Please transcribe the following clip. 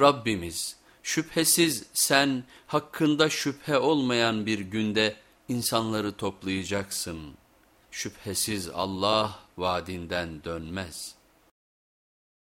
Rabbimiz şüphesiz sen hakkında şüphe olmayan bir günde insanları toplayacaksın. Şüphesiz Allah vaadinden dönmez.''